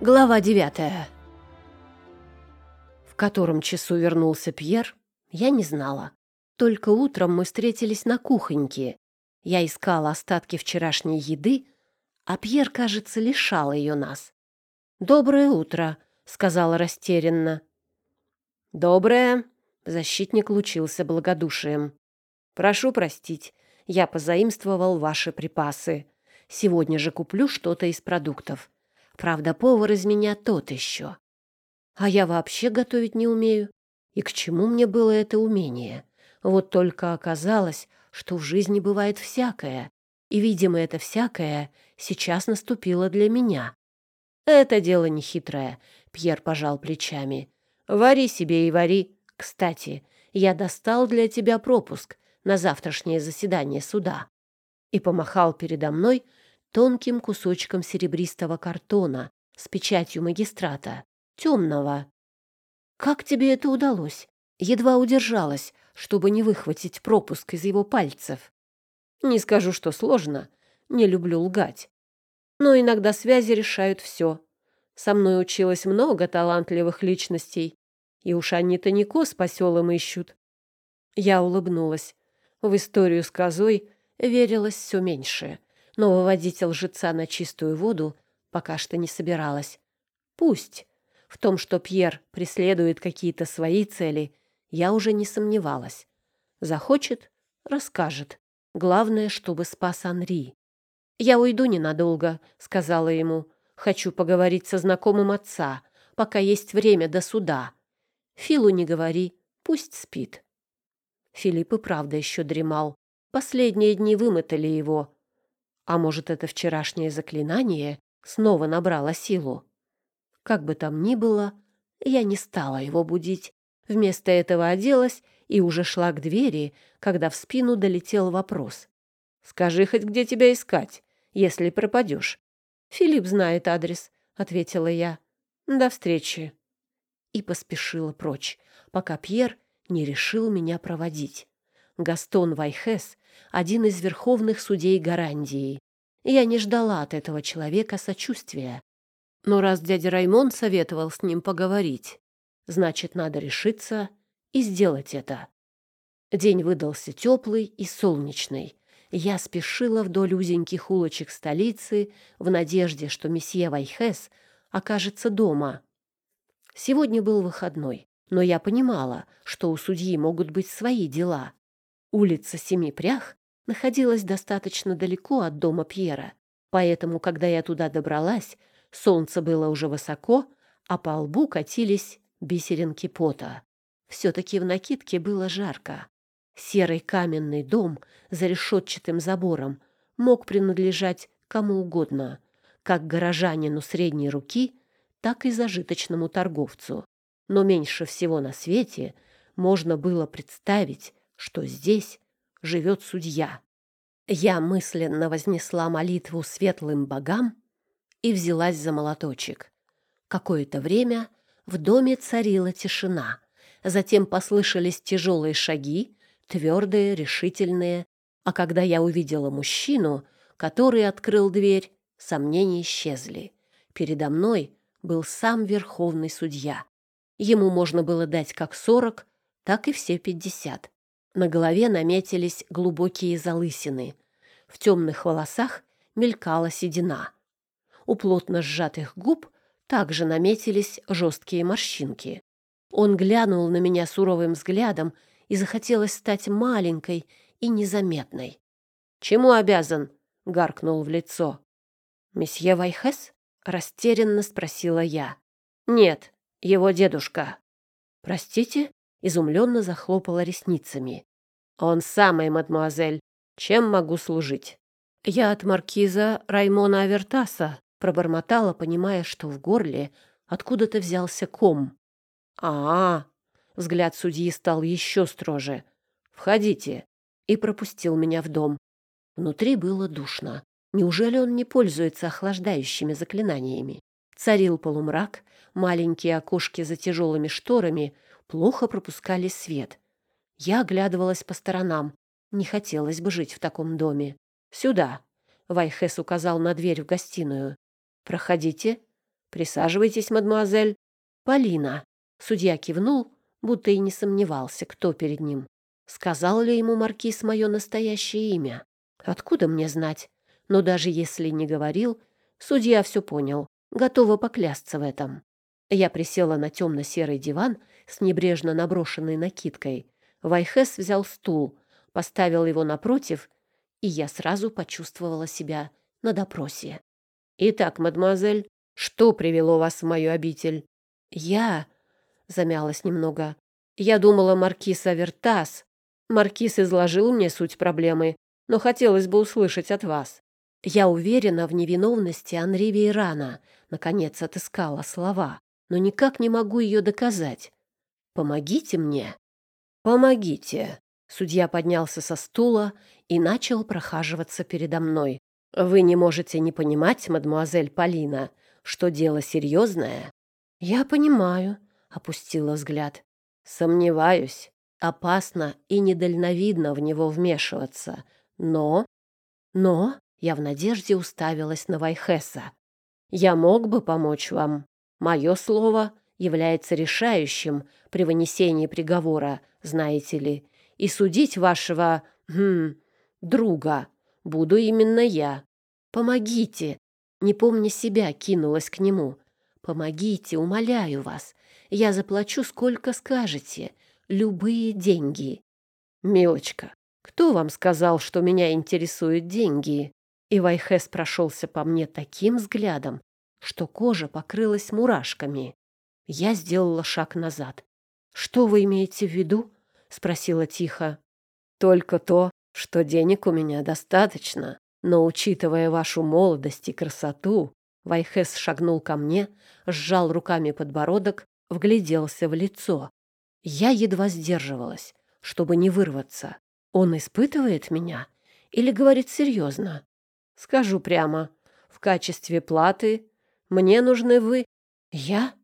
Глава девятая. В котором часу вернулся Пьер, я не знала. Только утром мы встретились на кухоньке. Я искала остатки вчерашней еды, а Пьер, кажется, лишал ее нас. «Доброе утро», — сказала растерянно. «Доброе», — защитник лучился благодушием. «Прошу простить, я позаимствовал ваши припасы. Сегодня же куплю что-то из продуктов. Правда, повар из меня тот еще. А я вообще готовить не умею. И к чему мне было это умение? Вот только оказалось, что в жизни бывает всякое. И, видимо, это всякое сейчас наступило для меня. Это дело нехитрое, Пьер пожал плечами. Вари себе и вари. Кстати, я достал для тебя пропуск на завтрашнее заседание суда. И помахал передо мной тонким кусочком серебристого картона с печатью магистрата, темного. «Как тебе это удалось?» Едва удержалась, чтобы не выхватить пропуск из его пальцев. Не скажу, что сложно, не люблю лгать. Но иногда связи решают все. Со мной училось много талантливых личностей, и уж они-то не кос по селам ищут. Я улыбнулась. В историю с козой верилось все меньше но выводить лжеца на чистую воду пока что не собиралась. Пусть. В том, что Пьер преследует какие-то свои цели, я уже не сомневалась. Захочет — расскажет. Главное, чтобы спас Анри. «Я уйду ненадолго», — сказала ему. «Хочу поговорить со знакомым отца, пока есть время до суда. Филу не говори, пусть спит». Филипп и правда еще дремал. Последние дни вымотали его. А может, это вчерашнее заклинание снова набрало силу? Как бы там ни было, я не стала его будить. Вместо этого оделась и уже шла к двери, когда в спину долетел вопрос. «Скажи хоть, где тебя искать, если пропадешь?» «Филипп знает адрес», — ответила я. «До встречи». И поспешила прочь, пока Пьер не решил меня проводить. Гастон Вайхес один из верховных судей Гарандии. Я не ждала от этого человека сочувствия. Но раз дядя Раймон советовал с ним поговорить, значит, надо решиться и сделать это. День выдался теплый и солнечный. Я спешила вдоль узеньких улочек столицы в надежде, что месье Вайхес окажется дома. Сегодня был выходной, но я понимала, что у судьи могут быть свои дела. Улица Семи Прях находилась достаточно далеко от дома Пьера, поэтому, когда я туда добралась, солнце было уже высоко, а по лбу катились бисеринки пота. Все-таки в накидке было жарко. Серый каменный дом за решетчатым забором мог принадлежать кому угодно, как горожанину средней руки, так и зажиточному торговцу. Но меньше всего на свете можно было представить, что здесь живет судья. Я мысленно вознесла молитву светлым богам и взялась за молоточек. Какое-то время в доме царила тишина. Затем послышались тяжелые шаги, твердые, решительные. А когда я увидела мужчину, который открыл дверь, сомнения исчезли. Передо мной был сам верховный судья. Ему можно было дать как сорок, так и все пятьдесят. На голове наметились глубокие залысины. В темных волосах мелькала седина. У плотно сжатых губ также наметились жесткие морщинки. Он глянул на меня суровым взглядом, и захотелось стать маленькой и незаметной. «Чему обязан?» — гаркнул в лицо. «Месье Вайхес?» — растерянно спросила я. «Нет, его дедушка». «Простите?» изумленно захлопала ресницами. «Он самый, мадемуазель. Чем могу служить?» «Я от маркиза Раймона Авертаса», пробормотала, понимая, что в горле откуда-то взялся ком. а, -а, -а Взгляд судьи стал еще строже. «Входите!» и пропустил меня в дом. Внутри было душно. Неужели он не пользуется охлаждающими заклинаниями? Царил полумрак, маленькие окошки за тяжелыми шторами плохо пропускали свет. Я оглядывалась по сторонам. Не хотелось бы жить в таком доме. «Сюда!» — Вайхес указал на дверь в гостиную. «Проходите». Присаживайтесь, мадемуазель. Полина. Судья кивнул, будто и не сомневался, кто перед ним. Сказал ли ему маркиз мое настоящее имя? Откуда мне знать? Но даже если не говорил, судья все понял, готова поклясться в этом. Я присела на темно-серый диван с небрежно наброшенной накидкой. Вайхес взял стул, поставил его напротив, и я сразу почувствовала себя на допросе. «Итак, мадемуазель, что привело вас в мою обитель?» «Я...» — замялась немного. «Я думала, маркиз Авертас. Маркиз изложил мне суть проблемы, но хотелось бы услышать от вас. Я уверена в невиновности Анри Вейрана. Наконец отыскала слова, но никак не могу ее доказать. Помогите мне. Помогите. Судья поднялся со стула и начал прохаживаться передо мной. Вы не можете не понимать, мадмуазель Полина, что дело серьезное? Я понимаю, опустила взгляд. Сомневаюсь. Опасно и недальновидно в него вмешиваться. Но... Но я в надежде уставилась на Вайхеса. «Я мог бы помочь вам. Мое слово является решающим при вынесении приговора, знаете ли, и судить вашего... Хм, друга буду именно я. Помогите!» Не помня себя, кинулась к нему. «Помогите, умоляю вас. Я заплачу, сколько скажете. Любые деньги». «Милочка, кто вам сказал, что меня интересуют деньги?» И Вайхес прошелся по мне таким взглядом, что кожа покрылась мурашками. Я сделала шаг назад. «Что вы имеете в виду?» — спросила тихо. «Только то, что денег у меня достаточно, но, учитывая вашу молодость и красоту...» Вайхес шагнул ко мне, сжал руками подбородок, вгляделся в лицо. Я едва сдерживалась, чтобы не вырваться. Он испытывает меня или говорит серьезно? Скажу прямо, в качестве платы мне нужны вы. Я?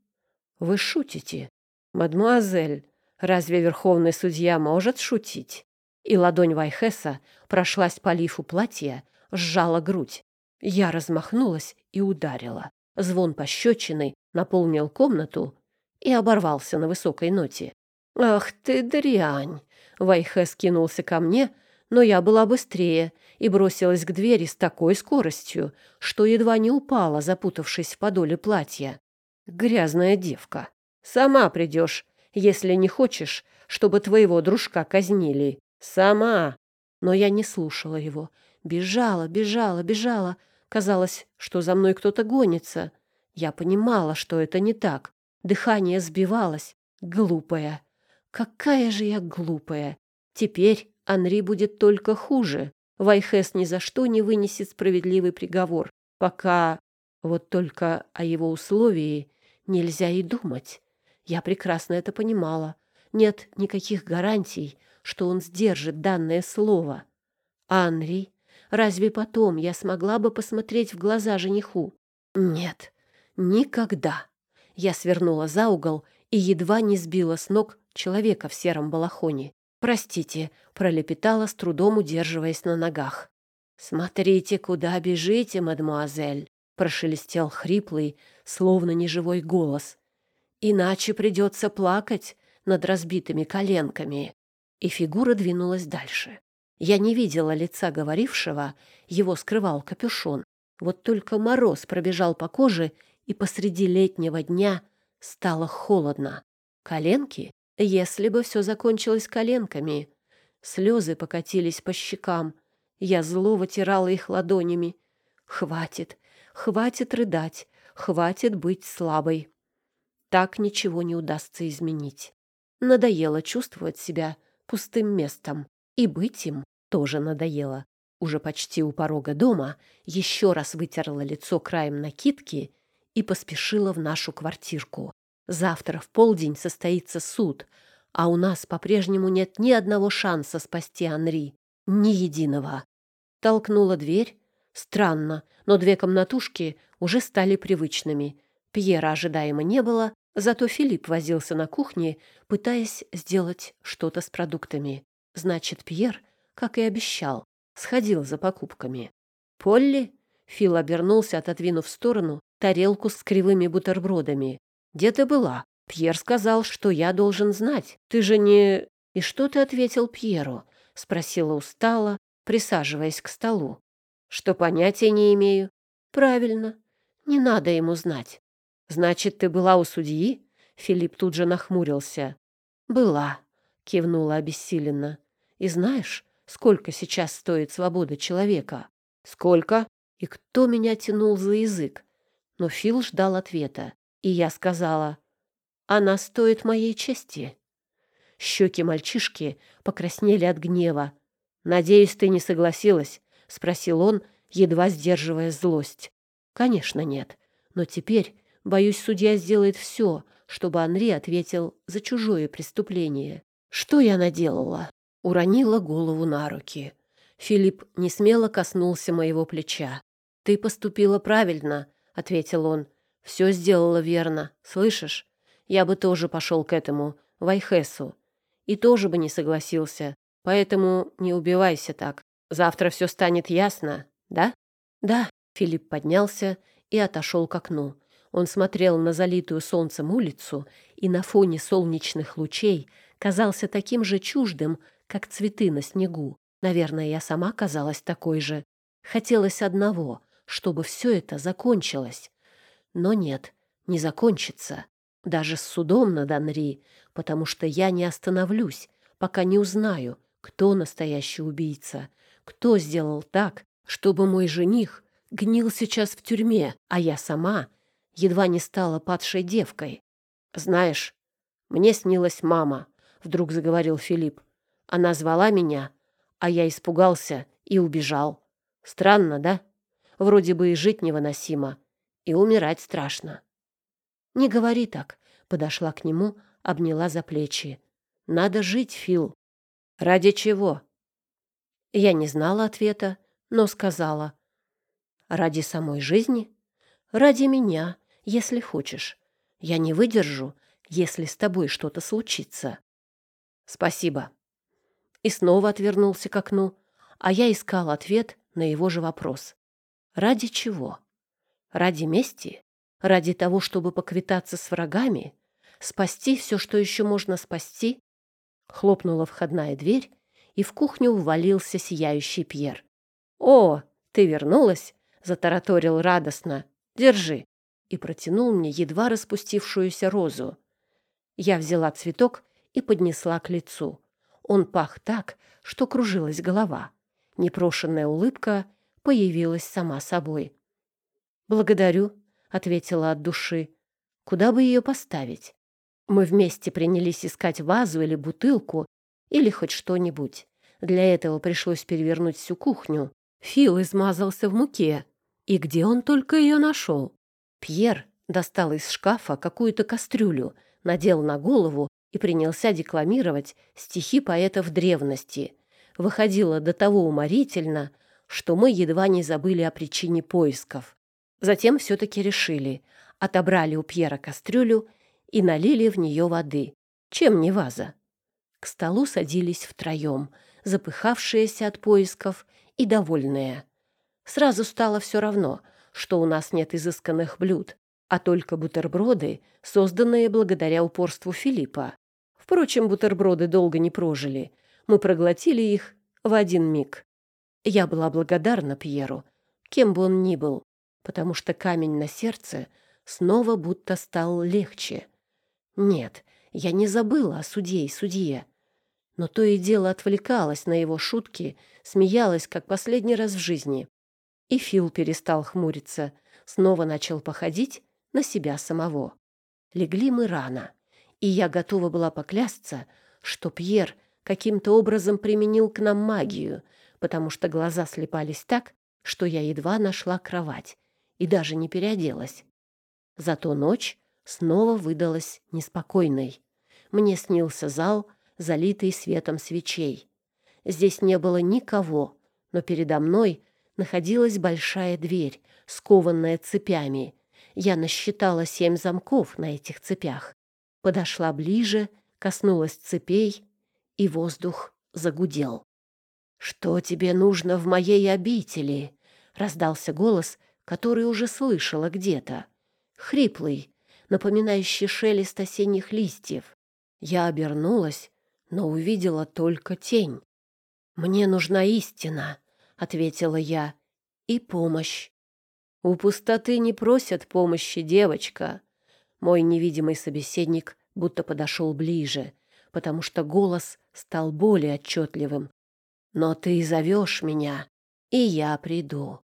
Вы шутите. Мадмуазель, разве верховный судья может шутить? И ладонь Вайхеса прошлась по лифу платья, сжала грудь. Я размахнулась и ударила. Звон пощечины наполнил комнату и оборвался на высокой ноте. «Ах ты дрянь!» Вайхес кинулся ко мне, но я была быстрее и бросилась к двери с такой скоростью, что едва не упала, запутавшись в подоле платья. Грязная девка. Сама придешь, если не хочешь, чтобы твоего дружка казнили. Сама. Но я не слушала его. Бежала, бежала, бежала. Казалось, что за мной кто-то гонится. Я понимала, что это не так. Дыхание сбивалось. Глупая. Какая же я глупая. Теперь Анри будет только хуже. Вайхес ни за что не вынесет справедливый приговор, пока... Вот только о его условии нельзя и думать. Я прекрасно это понимала. Нет никаких гарантий, что он сдержит данное слово. Анри, разве потом я смогла бы посмотреть в глаза жениху? Нет, никогда. Я свернула за угол и едва не сбила с ног человека в сером балахоне. «Простите», — пролепетала, с трудом удерживаясь на ногах. «Смотрите, куда бежите, мадемуазель», — прошелестел хриплый, словно неживой голос. «Иначе придется плакать над разбитыми коленками». И фигура двинулась дальше. Я не видела лица говорившего, его скрывал капюшон. Вот только мороз пробежал по коже, и посреди летнего дня стало холодно. Коленки если бы все закончилось коленками. Слезы покатились по щекам. Я зло вытирала их ладонями. Хватит, хватит рыдать, хватит быть слабой. Так ничего не удастся изменить. Надоело чувствовать себя пустым местом. И быть им тоже надоело. Уже почти у порога дома еще раз вытерла лицо краем накидки и поспешила в нашу квартирку. Завтра в полдень состоится суд, а у нас по-прежнему нет ни одного шанса спасти Анри. Ни единого. Толкнула дверь. Странно, но две комнатушки уже стали привычными. Пьера ожидаемо не было, зато Филипп возился на кухне, пытаясь сделать что-то с продуктами. Значит, Пьер, как и обещал, сходил за покупками. «Полли?» Фил обернулся, отодвинув в сторону тарелку с кривыми бутербродами. «Где ты была? Пьер сказал, что я должен знать. Ты же не...» «И что ты ответил Пьеру?» — спросила устало, присаживаясь к столу. «Что понятия не имею». «Правильно. Не надо ему знать». «Значит, ты была у судьи?» Филипп тут же нахмурился. «Была», — кивнула обессиленно. «И знаешь, сколько сейчас стоит свобода человека?» «Сколько?» И кто меня тянул за язык? Но Фил ждал ответа, и я сказала, «Она стоит моей чести». Щеки мальчишки покраснели от гнева. «Надеюсь, ты не согласилась?» — спросил он, едва сдерживая злость. «Конечно нет. Но теперь, боюсь, судья сделает все, чтобы Анри ответил за чужое преступление. Что я наделала?» Уронила голову на руки. Филипп не смело коснулся моего плеча. «Ты поступила правильно», — ответил он. «Все сделала верно. Слышишь? Я бы тоже пошел к этому, Вайхесу и тоже бы не согласился. Поэтому не убивайся так. Завтра все станет ясно, да? Да. Филипп поднялся и отошел к окну. Он смотрел на залитую солнцем улицу и на фоне солнечных лучей казался таким же чуждым, как цветы на снегу. Наверное, я сама казалась такой же. Хотелось одного, чтобы все это закончилось. Но нет, не закончится. Даже с судом над Анри, потому что я не остановлюсь, пока не узнаю, кто настоящий убийца, кто сделал так, чтобы мой жених гнил сейчас в тюрьме, а я сама едва не стала падшей девкой. Знаешь, мне снилась мама, вдруг заговорил Филипп. Она звала меня, а я испугался и убежал. Странно, да? Вроде бы и жить невыносимо, и умирать страшно. Не говори так, подошла к нему, обняла за плечи. Надо жить, Фил. Ради чего? Я не знала ответа, но сказала: ради самой жизни, ради меня, если хочешь. Я не выдержу, если с тобой что-то случится. Спасибо. И снова отвернулся к окну, а я искал ответ на его же вопрос. Ради чего? Ради мести? Ради того, чтобы поквитаться с врагами? Спасти все, что еще можно спасти? Хлопнула входная дверь, и в кухню увалился сияющий Пьер. «О, ты вернулась?» — затараторил радостно. «Держи!» И протянул мне едва распустившуюся розу. Я взяла цветок и поднесла к лицу. Он пах так, что кружилась голова. Непрошенная улыбка появилась сама собой. «Благодарю», — ответила от души. «Куда бы ее поставить?» Мы вместе принялись искать вазу или бутылку, или хоть что-нибудь. Для этого пришлось перевернуть всю кухню. Фил измазался в муке. И где он только ее нашел? Пьер достал из шкафа какую-то кастрюлю, надел на голову и принялся декламировать стихи поэтов древности. Выходило до того уморительно, что мы едва не забыли о причине поисков. Затем все-таки решили. Отобрали у Пьера кастрюлю и налили в нее воды. Чем не ваза? К столу садились втроем, запыхавшиеся от поисков и довольные. Сразу стало все равно, что у нас нет изысканных блюд, а только бутерброды, созданные благодаря упорству Филиппа. Впрочем, бутерброды долго не прожили. Мы проглотили их в один миг. Я была благодарна Пьеру, кем бы он ни был, потому что камень на сердце снова будто стал легче. Нет, я не забыла о суде и судье. Но то и дело отвлекалась на его шутки, смеялась, как последний раз в жизни. И Фил перестал хмуриться, снова начал походить на себя самого. Легли мы рано, и я готова была поклясться, что Пьер каким-то образом применил к нам магию, потому что глаза слепались так, что я едва нашла кровать и даже не переоделась. Зато ночь снова выдалась неспокойной. Мне снился зал, залитый светом свечей. Здесь не было никого, но передо мной находилась большая дверь, скованная цепями. Я насчитала семь замков на этих цепях. Подошла ближе, коснулась цепей, и воздух загудел. «Что тебе нужно в моей обители?» раздался голос, который уже слышала где-то. Хриплый, напоминающий шелест осенних листьев. Я обернулась, но увидела только тень. «Мне нужна истина», — ответила я, — «и помощь». «У пустоты не просят помощи, девочка». Мой невидимый собеседник будто подошел ближе, потому что голос стал более отчетливым. «Но ты зовешь меня, и я приду».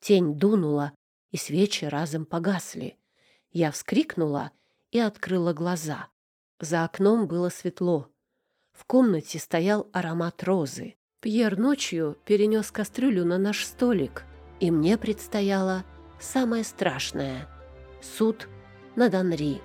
Тень дунула, и свечи разом погасли. Я вскрикнула и открыла глаза. За окном было светло. В комнате стоял аромат розы. Пьер ночью перенес кастрюлю на наш столик, и мне предстояло самое страшное — суд над Анри.